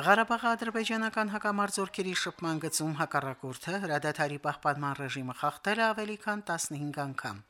Ղարաբաղի ադրբեջանական հակամարձօրքերի շփման գծում հակառակորդը հրադադարի պահպանման ռեժիմը խախտել է ավելի քան 15 անգամ։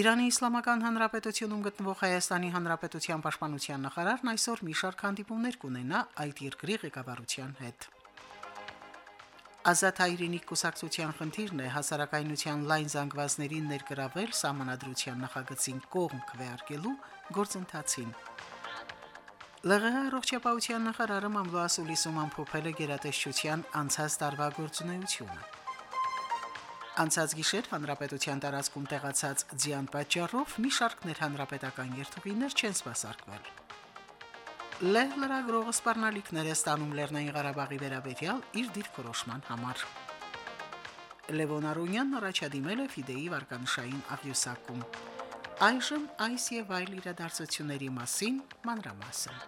Իրանի Իսլամական Հանրապետությունում գտնվող Հայաստանի Հանրապետության պաշտպանության նախարարն այսօր մի շարք հանդիպումներ կունենա այդ երկրի ղեկավարության հետ։ Ազատ հայրենիք կուսակցության խնդիրն է հասարակայնության լայն զանգվածներին ներգրավել համանadrության նախագծին կողմ քվեարկելու գործընթացին։ ԼՂՀ առողջապահության նախարարը Մամլոասուլիսում ամփոփել է գերատեսչության անցած տարվա գործունեությունը։ Անցած գիշեր հանրապետության տարածքում տեղացած ձյան պատճառով մի շարք ներհանրապետական երթուղիներ չեն սպասարկվել։ Լեհ լրագրողը սպառնալիքներ է ստանում Լեռնային Ղարաբաղի վերաբերյալ իր դիրքորոշման համար։ Լևոն Արոնյանն առաջադիմել է Ֆիդեի վարկանշային աղյուսակում։ Այժմ այս եւ այլ իրադարձությունների մասին մանրամասն։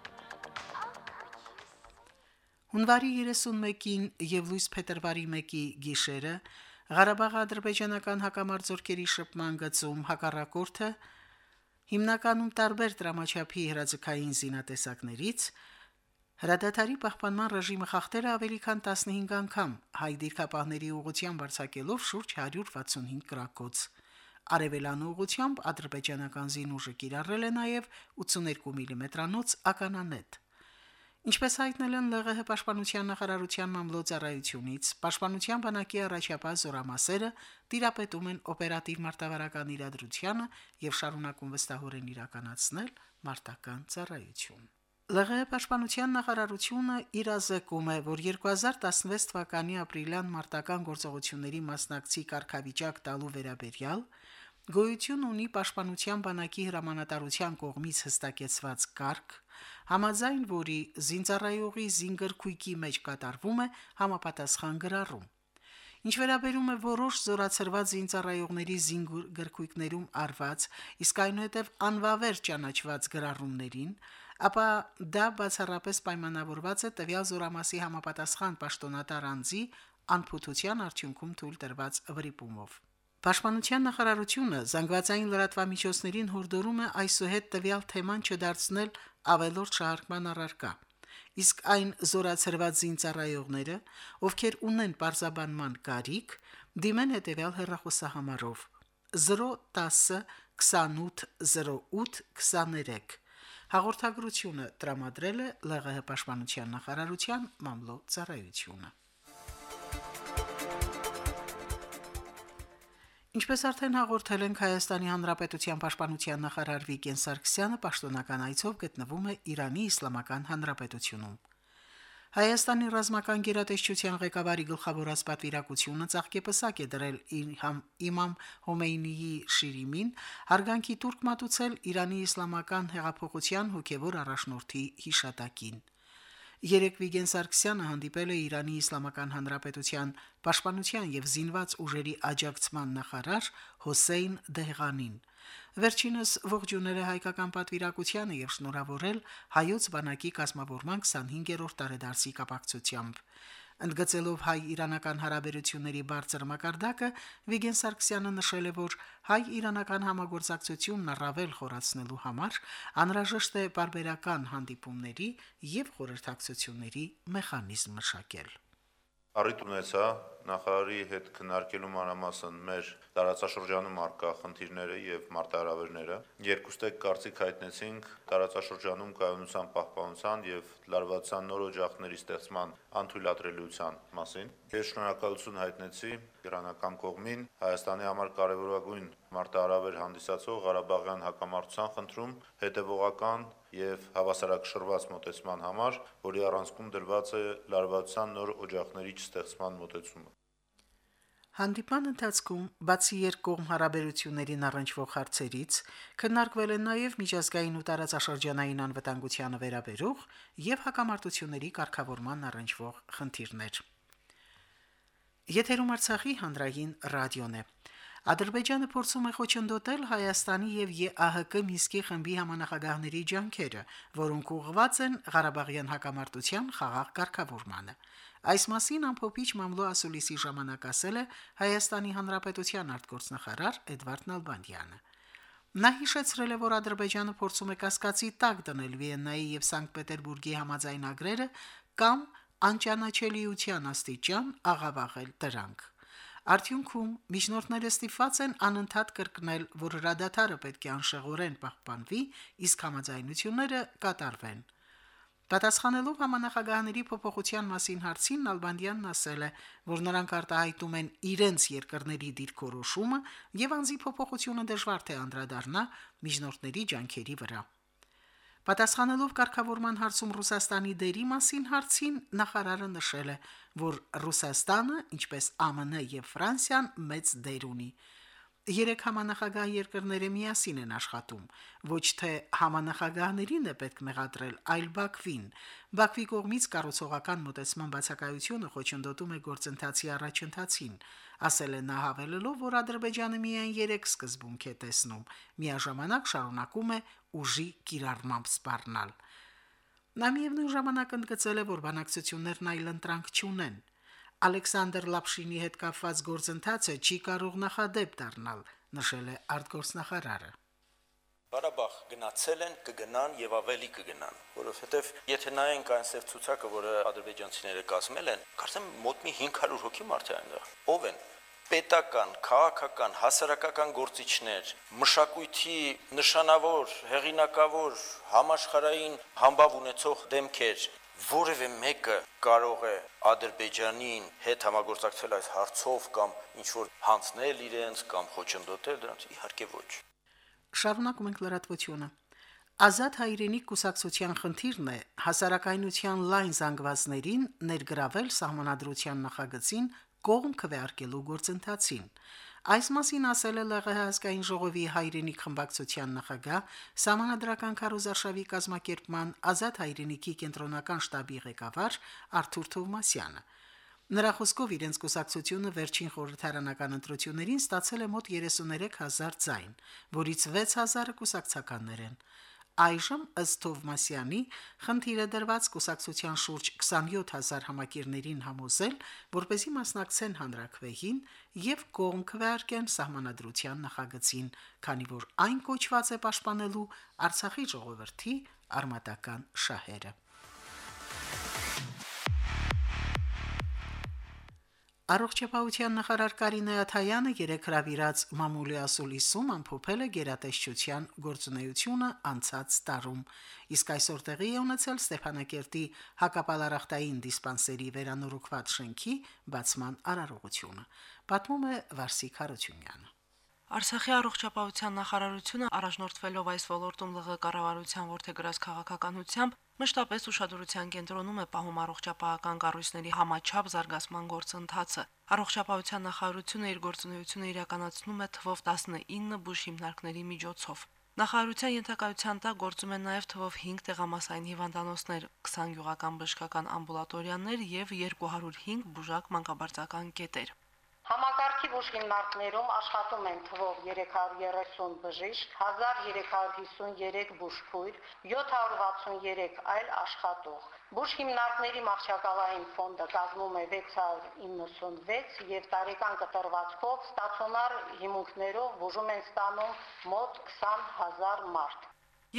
Հունվարի 31-ին եւ լույս փետրվարի 1-ի գիշերը Ղարաբաղի ադրբեջանական հակամարձօրքերի շփման գծում հակառակորդը հիմնականում տարբեր դրամաչափի հրաձգային զինատեսակներից հրադադարի պահպանման ռեժիմը խախտել է ավելի քան 15 անգամ հայ դիրքապահների ուղղությամբ արձակելով շուրջ 165 գրակոց։ Արևելան ուղությամբ ադրբեջանական զինուժը կիրառել է նաև 82 մմ-անոց ականանետ։ Ինչպես հայտնել են ԼՂՀ պաշտպանության նախարարության մամլոյցարայությունից, պաշտպանության բանակի առաջապահ զորամասերը տիրապետում են օպերատիվ մարտավարական իրադրությանը եւ շարունակում վստահորեն իրականացնել մարտական ծառայություն։ ԼՂՀ պաշտպանության նախարարությունը իրազեկում է, որ 2016 թվականի ապրիլյան մարտական գործողությունների մասնակցի կարգավիճակ տալու վերաբերյալ գոյություն ունի պաշտպանության բանակի հրամանատարության կողմից հստակեցված կարգ, համաձայն որի զինծառայողի զինգրքույկի մեջ կատարվում է համապատասխան գրառում։ Ինչ վերաբերում է որոշ զորացրված զինծառայողների զինգրքույկներում արված, իսկ այնուհետև անվավեր ճանաչված գրառումներին, ապա դա բացառապես պայմանավորված է տվյալ զորամասի համապատասխան պաշտոնատար անձի անփութության արդյունքում թույլ տրված վրիպումով։ Պաշտպանության նախարարությունը զանգվածային լրատվամիջոցներին հորդորում է այսուհետ տվյալ թեման չդարձնել ավելորդ շահարկման առարկա։ Իսկ այն զորացրված զինծառայողները, ովքեր ունեն պարզաբանման կարիք, դիմեն հետևյալ հեռախոսահամարով. 010 28 08 23 Հաղորդագրությունը տրամադրել է ԼՂՀ պաշտպանության նախարարության մամլո ծառայությունը։ Ինչպես արդեն հաղորդել ենք Հայաստանի Հանրապետության պաշտպանության նախարար Վիգեն Սարգսյանը պաշտոնական այցով գտնվում է Իրանի Իսլամական Հանրապետությունում։ Հայաստանի ռազմական գերատեսչության ղեկավարի գլխավորած պատվիրակությունը ցաղկեպսակ է դրել Իմամ Հոմեյնիի շիրիմին հարգանքի տուրք մատուցել Իրանի Իսլամական հեղափոխության հոգևոր առաջնորդի հիշատակին։ Երեք Վիգեն Սարգսյանը հանդիպել է Իրանի Իսլամական Հանրապետության Պաշտպանության եւ Զինված ուժերի աջակցման նախարար Հոսեյն Դեհղանին։ Վերջինս ողջունել է հայկական պատվիրակությանը եւ շնորհավորել հայոց բանակի կազմավորման 25-րդ տարեդարձի կապակցությամբ։ Ընդգծելով հայ-իրանական հարաբերությունների բարձր մակարդակը, Վիգեն Սարգսյանը նշել է, որ հայ-իրանական համագործակցությունն առավել խորացնելու համար անհրաժեշտ է բարբերական հանդիպումների եւ խորհրդակցությունների մեխանիզմ մշակել։ Առիթ ունեցա նախարարի հետ քննարկելու մանրամասն մեր տարածաշրջանում արկա խնդիրները եւ մարտահրավերները։ Երկուստեք կարծիք հայտնեցինք տարածաշրջանում կայունության պահպանության եւ լարվածության նոր օջախների ստեղծման անթույլատրելիության մասին։ Ես շնորհակալություն հայտնեցի իրանական կողմին Հայաստանի համար կարևորագույն մարտահրավեր հանդիսացող Ղարաբաղյան հակամարտության խնդրում հետևողական եւ հավասարակշռված մոտեցման համար, որի առանցքում դրված է լարվածության նոր օջախների չստեղծման մոտեցումը։ Հանդիպան ընթացքում բացի երկկողմ հարաբերություններին առնչվող հարցերից քննարկվել են նաև միջազգային ու տարածաշրջանային անվտանգությանը վերաբերող եւ հակամարտությունների կարգավորման առնչվող խնդիրներ։ Եթերում Արցախի հանրային ռադիոն է։ Ադրբեջանը փորձում է խոչընդոտել Հայաստանի եւ ԵԱՀԿ Միսկի խմբի համանախագահների ջանքերը, որոնք ուղղված են Ղարաբաղյան հակամարտության խաղաղ կարգավորմանը։ Այս մասին ամփոփիչ մամլո ասուլիսի ժամանակ ասել է Հայաստանի Հանրապետության արտգործնախարար Էդվարդ Նալբանդյանը։ Նա հիշեցրել է, որ Ադրբեջանը փորձում է կասկածի տակ դնել Վիեննայի եւ Սանկտ Պետերբուրգի համաձայնագրերը կամ անճանաչելիության աստիճան աղավաղել դրանք։ Արդյունքում միջնորդները ստիպված են անընդհատ կրկնել, որ հրադադարը պետք է անշեղորեն պահպանվի, իսկ համաձայնությունները կատարվեն։ Պատասխանելով համանախագահաների փոփոխության մասին հարցին Նալբանդյանն ասել է, որ նրանք արտահայտում են իրենց երկրների դիրքորոշումը եւ անձի փոփոխությունը դժվար թե անդրադառնա միջնորդների ջանքերի վրա։ Պատասխանելով կարգավորման հարցում Ռուսաստանի դերի մասին հարցին նախարարը նշել է, որ Ռուսաստանը, ինչպես ԱՄՆ եւ Ֆրանսիան, մեծ դեր ունի։ Երեք համանախագահ երկրները միասին են աշխատում, ոչ թե համանախագահներին է պետք մեղադրել, այլ Բաքվին։ Բաքվի կողմից կառուցողական մոտեցման բացակայությունը խոչընդոտում է գործընթացի առաջընթացին, ասել է նա հավելելով, որ Ադրբեջանը միայն երեք սկզբունք է տեսնում, միաժամանակ շարունակում է ուժի կիրառմամբ սպառնալ։ Նա միևնույն ժամանակ ընդգծել է, որ բանակցություններն այլ ընտրանք չունեն։ Ալեքսանդր Լապշինի հետ կապված գործընթացը չի կարող նախադեպ դառնալ, նշել է արտգործնախարարը։ Ղարաբաղ գնացել են, կգնան եւ ավելի կգնան, որովհետեւ եթե նայենք այն սև ցուցակը, որը ադրբեջանցիները կազմել են, կարծեմ մոտ մի 500 հոգի մարդ է այնտեղ։ Ով են պետական, քաղաքական, հասարակական գործիչներ, մշակույթի նշանավոր, հեղինակավոր, համաշխարային համբավ ունեցող դեմքեր, որևէ մեկը կարող է Ադրբեջանին հետ համագործակցել այս հարցով կամ ինչ որ հանձնել իրենց կամ խոչընդոտել դրանց իհարկե ոչ շարունակում ենք լրատվությունը Ազատ հայրենիք կուսակցության խնդիրն է հասարակայնության լայն զանգվածներին ներգրավել սահմանադրության նախագծին կողմ քվեարկելու գործընթացին Այս մասին ասել է ԼՂՀ ազգային ժողովի հայրենիք խմբակցության նախագահ Սամանադրական քարոզարշավի կազմակերպման Ազատ հայրենիքի կենտրոնական շտաբի ղեկավար Արթուր Թովմասյանը։ Նրա խոսքով իրենց կուսակցությունը վերջին խորհրդարանական ընտրություններին ստացել է մոտ 33000 ձայն, որից 6000-ը կուսակցականներ են։ Այժմ ըստ Թովմասյանի խնդիրը դրված կուսակցության շուրջ 27000 համակիրներին համոզել, որ เป զի մասնակցեն հանրակրվեին եւ կողմ քվեարկեն սահմանադրության նախագծին, քանի որ այն կոչված է պաշտպանելու Արցախի ժողովրդի արմատական շահերը։ Առողջապահության նախարար Կարինե Աթայանը երեք հրավիրած մամուլի ասուլիսում ամփոփել է գերատեսչության գործունեությունը անցած տարում։ Իսկ այսօր տեղի է ունեցել Ստեփանակերտի հակապալարախտային դիսպանսերի վերանորոգված շենքի բացման արարողությունը։ Պատմում է Վարսիկ Հարությունյանը։ Արցախի առողջապահության նախարարությունը առաջնորդվելով այս ոլորտում ԼՂ կառավարության ворթեգրած քաղաքականությամբ մշտապես ուշադրության կենտրոնում է պահում առողջապահական կառույցների համաչափ զարգացման գործընթացը։ Առողջապահության նախարարությունը իր գործունեությունը իրականացնում է թվով 19 բուժ հիմնարկների միջոցով։ Նախարարության ենթակայության տակ գործում են նաև թվով 5 տեղամասային հիվանդանոցներ, 20 գյուղական բժշկական ամբուլատորիաներ եւ 205 բուժակ մանկաբարձական կետեր։ Համակ Համակարգի բուժ հիմնարկներում աշխատում են թվով 330 բժիշկ, 1353 բուժքույր, 763 այլ աշխատող։ Բուժ հիմնարկների մահճակալային ֆոնդը կազմում է 696 եւ տարեկան կտրվածքով ստացիոնար հիմունքներով բուժում են ստանում մոտ 20000 մարդ։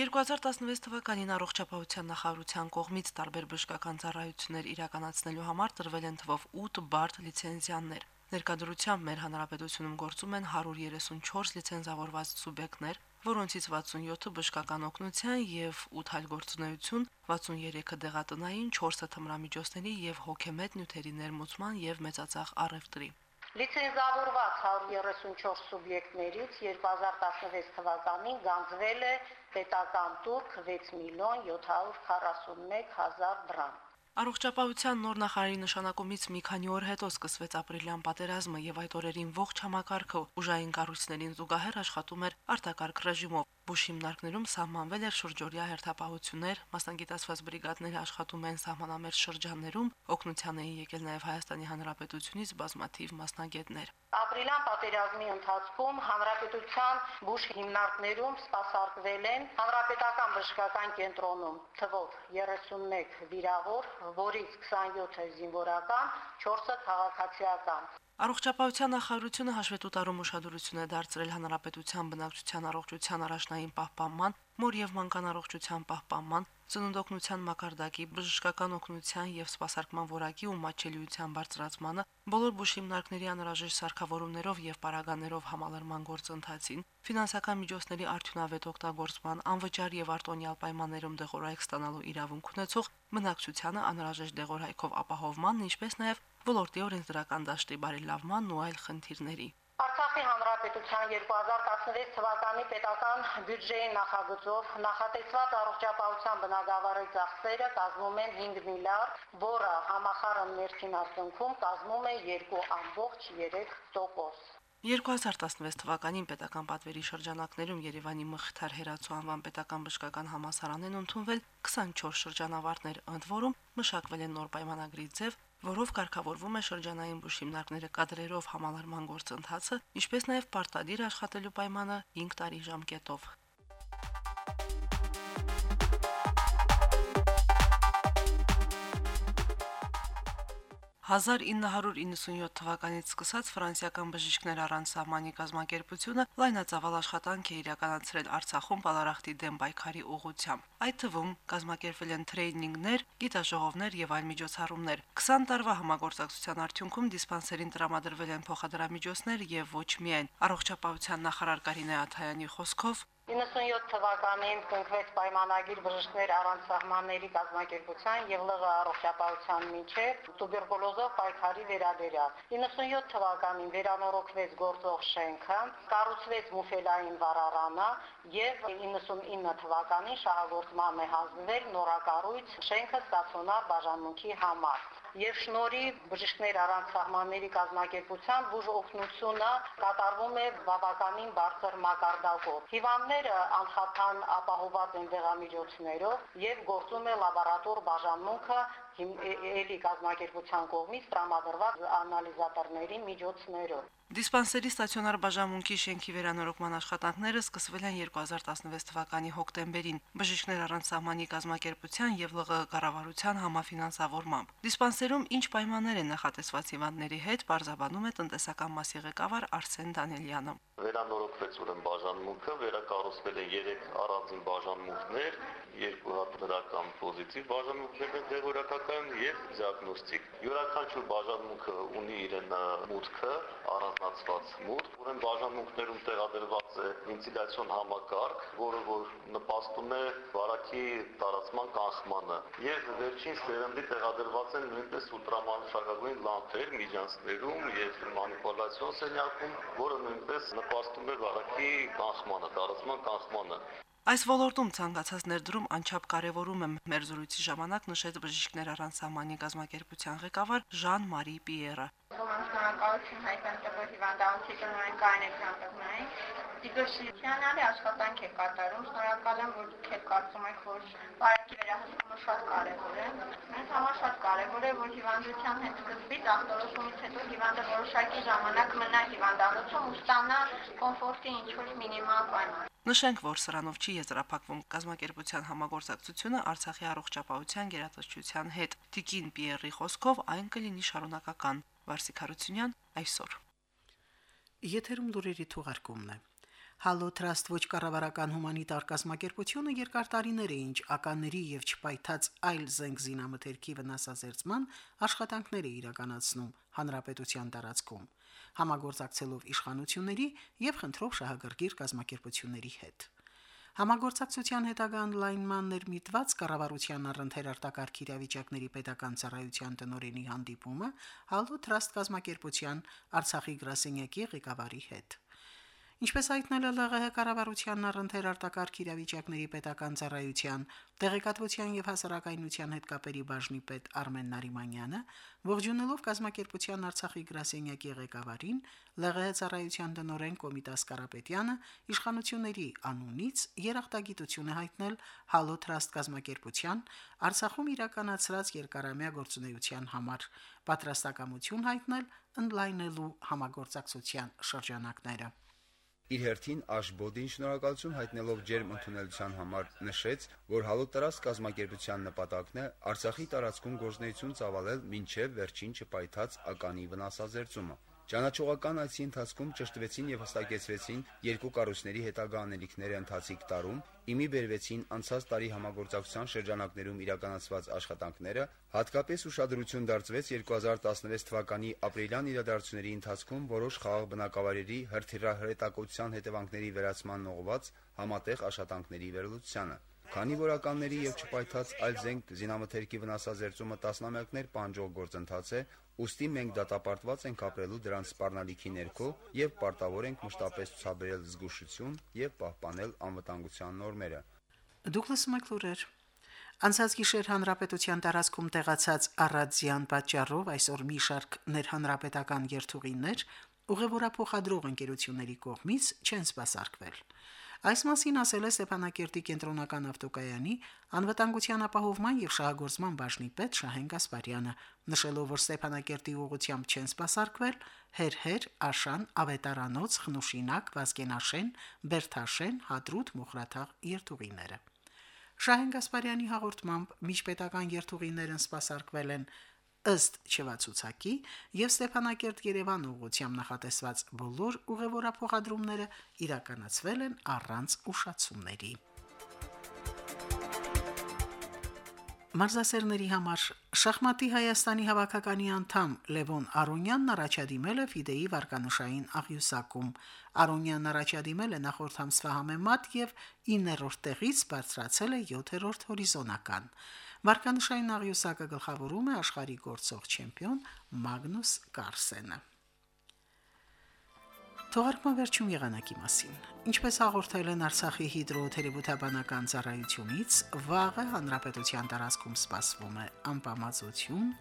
2016 թվականին առողջապահության նախարարության կողմից տարբեր բժշկական ծառայություններ իրականացնելու համար տրվել են թվով 8 բարդ լիցենզիաներ։ Ներկայդրությամբ մեր հանրապետությունում գործում են 134 լիցենզավորված սուբյեկտներ, որոնցից 67-ը բժշկական օգնության եւ 8 այլ գործունեություն, 63-ը դեղատնային, 4-ը թմրամիջոցների եւ հոգեմետ նյութերի ներմուծման եւ մեծածախ առևտրի։ Լիցենզավորված 134 սուբյեկտներից 2016 թվականին գանձվել է պետական տուրք 6 միլիոն 741 հազար դրամ։ Առողջապահության նոր նախարարի նշանակումից մի քանի օր հետո սկսվեց ապրիլյան պատերազմը եւ այդ օրերին ողջ համակարգը ուժային կառույցներին զուգահեռ աշխատում էր արտակարգ ռեժիմով։ Բուշ հիմնարկներում սահմանվել էր շուրջօրյա հերթապահություններ, մասնագիտացված բրիգադներ աշխատում են սահմանամերձ շրջաններում, օգնության էին եկել նաև Հայաստանի Հանրապետությունից բազմաթիվ մասնագետներ։ Ապրիլյան պատերազմի ընթացքում հանրապետության բուժ հիմնարկներում սպասարկվել են հանրապետական բժշկական կենտրոնում թվով 31 վիրավոր, որից 27-ը զինվորական, 4-ը քաղաքացիական։ Առողջապահության նախարարությունը հաշվետու տարում ուշադրություն է դարձրել հանրապետության բնակչության առողջության առաջնային պահպանման, մոր եւ մանկան առողջության պահպանման, ծննդօգնության մակարդակի, բժշկական օգնության եւ սպասարկման որակի ու մատչելիության բարձրացմանը, բոլոր բուժիմնարկների անհրաժեշտ սարքավորումներով եւ պարագաներով համալրման գործընթացին, ֆինանսական միջոցների արդյունավետ օգտագործման, անվճար եւ արտոնյալ պայմաններում դեղորայք ստանալու իրավունք ունեցող բնակչությանը անհրաժեշտ դեղորայքով ապահովման, ինչպես նաեւ ոլորտի օրենսդրական դաշտի բարելավման ու այլ խնդիրների։ Արցախի հանրապետության 2016 թվականի պետական բյուջեի նախագծով նախատեսված առողջապահության բնագավառի ծախսերը կազմում են 5 միլիարդ, որը համախառն ներքին արդյունքում կազմում է 2.3%։ 2016 թվականին պետական պատվերի շրջանակներում Երևանի Մխիթար Հերացու անվան պետական բժշկական համալսարանեն ընդունվել 24 շրջանավարտներ, ընդ որում մշակվել են նոր պայմանագրի ձև, որով կարգավորվում է շրջանային բուժիմնակները կադրերով համալրման գործընթացը, ինչպես նաև պարտադիր աշխատելու պայմանը 5 տարի ժամկետով։ 1997 թվականից սկսած ֆրանսիական բժիշկներ առանց սահմանի կազմակերպությունը լայնածավալ աշխատանք է իրականացրել Արցախում բալարախտի դեմ պայքարի ուղղությամբ։ Այդ թվում կազմակերպվել են տրեյնինգներ, գիտաժողովներ եւ այլ միջոցառումներ։ 20 տարվա համագործակցության արդյունքում դիսպանսերին տրամադրվել են փոխադրամիջոցներ եւ ոչ միայն առողջապահության նախարար Կարինե Աթայանի խոսքով 97 թվականին կնքվեց պայմանագիր բժիշկներ առանց սահմանների կազմակերպության եւ ԼՂ առողջապահության միջև տուբերկուլոզով պայքարի վերաբերյալ։ 97 թվականին վերանորոգվեց գործող շենքը, կառուցվեց մուֆելային վառարանը եւ 99 թվականին շահագործման է հանձնվել նորակառույց շենքը ստացիոնար բաժանմունքի համար եւ շնորհիվ բժիշկներ առանց սահմանների կազմակերպության բուժ օգնությունը կատարվում է բավականին բարձր մակարդակով։ Հիվանդները անխափան ապահոված են դեղամիջոցներով եւ գործում է լաբորատոր բաժանմունքը էլի կազմակերպության կողմից տրամադրված անալիզատորների միջոցներով։ Դիսպանսերի ստացիոնար բաժանմունքի շենքի վերանորոգման աշխատանքները սկսվել են 2016 թվականի հոկտեմբերին բժիշկներ առանց սահմանի կազմակերպության եւ ԼՂ կառավարության համաֆինանսավորմամբ։ Դիսպանսերում ինչ պայմաններ են նախատեսված հիվանդների հետ, բարձաբանում է տնտեսական մասի ղեկավար Արսեն Դանիելյանը վերանորոգվեց ուրեմն բաժանմունքը, վերակառուցվել են 3 առանձին բաժանմունքներ, երկու հատ դրական պոզիտիվ բաժանմունքներ են դեղորակական եւ դիագնոստիկ։ Յուրաքանչյուր բաժանմունքը ունի իրեն մուտքը, առանձնացված մուտք, ուրեմն բաժանմունքներում տեղադրված է վենտիլյացիոն համակարգ, որը որ նպաստում է վարակի տարածման կանխմանը։ Եվ վերջին սերնդի տեղադրված են նույնպես ուլտրամանուշակագույն լամպեր միջանցներում եւ մանիպուլյացիոն սենյակում, որը նույնպես նպաստում է վարակի կանխմանը, տարածման կանխմանը։ Այս ոլորտում ցանկացած ներդրում անչափ կարևորում է մեր զրույցի ժամանակ նշեց բժիշկներ առանց սահմանի գազམ་ակերպության ղեկավար Ժան-Մարի Պիերը։ Շնորհակալություն հայտնեմ տվող հիվանդանոցի տնօրեն Կարինե Քանտոնային։ Դիգոշիանալի աշխատանք է կատարում։ Շնորհակալ եմ, որ դուք եք կարծում եք, որ բարակի վերահսկումը շատ կարևոր է։ Մենք համար կարևոր է, որ հիվանդության հետ սկզբից ախտորոշումից հետո հիվանդը որոշակի ժամանակ մնա հիվանդանոցում ու ստանա կոմֆորտի ինչ-որ մինիմալ պայման։ Նշենք, որ սրանով չի եզրափակվում կազմակերպության համագործակցությունը Արցախի առողջապահության գերատեսչության հետ։ Տիկին Պիերի խոսքով այն կլինի շարունակական։ Վարսիկ Հարությունյան այսօր։ Եթերում լուրերի թողարկումն է։ Հալո Trust ոչ կառավարական հումանիտար կազմակերպությունը երկար տարիներ է ինչ ականների եւ չպայթած այլ զենք զինամթերքի վնասազերծման աշխատանքներ է իրականացնում հանրապետության տարածքում համագործակցելով իշխանությունների եւ խնդրով շահագրգիռ կազմակերպությունների հետ։ Համագործակցության հետագա on-line-ման ներմիտված կառավարության առընթեր արտակարգ իրավիճակների պետական ծառայության տնօրենի հանդիպումը Հալո Trust կազմակերպության Արցախի գրասենյակի ղեկավարի հետ։ Ինչպես հայտնել է ԼՂՀ կառավարությանն առընթեր արտակարգ իրավիճակների պետական ծառայության տեղեկատվության եւ հասարակայնության հետ կապերի բաժնի պետ Արմեն Նարիմանյանը, ողջունելով կազմակերպության Արցախի գրասենյակի ղեկավարին, ԼՂՀ ծառայության տնօրեն Կոմիտաս Կարապետյանը իշխանությունների անունից երախտագիտություն է հայտնել Հալո Trust կազմակերպության Արցախում իրականացրած երկարամյա գործունեության համար, պատրաստակամություն հայտնել ընդլայնելու համագործակցության շրջանակները։ Իր հերթին Աշբոդին շնորհակալություն հայտնելով ջերմ ընդունելության համար նշեց, որ հալոտրաս կազմակերպության նպատակն է Արցախի տարածքում գործնեություն ծավալել մինչև վերջին չպայթած ականի վնասազերծումը։ Ճանաչողական այցի ընթացքում ճշտվեցին եւ հստակեցվեցին երկու կառույցների հետագա անելիքները ընթացիկ տարում, իմի բերվեցին անցած տարի համագործակցության շրջանակներում իրականացված աշխատանքները, հատկապես ուշադրություն դարձվեց 2016 թվականի ապրիլյան իրադարձությունների ընթացքում որոշ խաղաղ բնակավայրերի հրթիռահրետակության հետևանքների վերացման ուղղված համատեղ աշխատանքների վերլուծությանը։ Քանի որ ականների եւ չպայթած այլ զենք զինամթերքի վնասազերծումը տասնամյակներ պահանջող գործընթաց է, ուստի մենք դատապարտված ենք ապրելու դրանց սպառնալիքի ներքո եւ պարտավոր ենք մշտապես ցուցաբերել զգուշություն եւ պահպանել անվտանգության նորմերը։ Դուգլաս Մակլուրեր Անցած գիշեր հանրապետության տարածքում տեղացած առածյան պատճառով այսօր մի շարք ներհանրապետական երթուղիներ ուղևորափոխադրող ընկերությունների կողմից չեն սպասարկվել։ Այս մասին ասել է Ստեփանակերտի կենտրոնական ավտոկայանի անվտանգության ապահովման եւ շահագործման բաժնի պետ Շահեն Գասպարյանը, նշելով, որ Ստեփանակերտի ուղությամբ չեն սպասարկվել Հերհեր, Աշան, Ավետարանոց, Խնուշինակ, Վազգենաշեն, Բերթաշեն, Հադրուտ, Մոխրաթաղ երթուղիները։ Շահեն Գասպարյանի հաղորդմամբ միջպետական երթուղիներն սպասարկվել են ըստ չվացուցակի եւ Ստեփանակերտ-Երևան ուղղությամբ նախատեսված բոլոր ուղևորափոխադրումները իրականացվել են առանց ուշացումների։ Մարզասերների համար շախմատի Հայաստանի հավաքականի անդամ Լևոն Արոնյանն առաջադիմել է Ֆիդեի վարկանշային աղյուսակում։ Արոնյանն առաջադիմել է նախորդ ամսվա համեմատ եւ 9-րդ տեղից բարձրացել է 7-րդ հորիզոնական։ Վարկանշային աղյուսակը գլխավորում է աշխարհի գործող չեմպիոն Մագնուս Կարսենը։ Թողարկման վերջում եղանակի մասին։ Ինչպես հաղորդել են Արցախի հիդրոթերապևտաբանական ծառայությունից, վաղը հանրապետության տարածքում սպասվում է անպամացություն,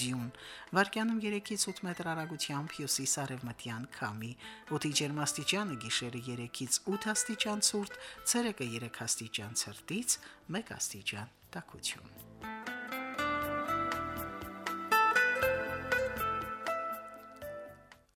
ձյուն, վարկյանում 3-ից 8 մետր արագությամբ հյուսիս-արևմտյան քամի, օդի ջերմաստիճանը գիշերը 3-ից 8 աստիճան ցուրտ, ցերեկը 3 աստիճան ցրտից, 1 աստիճան տաքություն։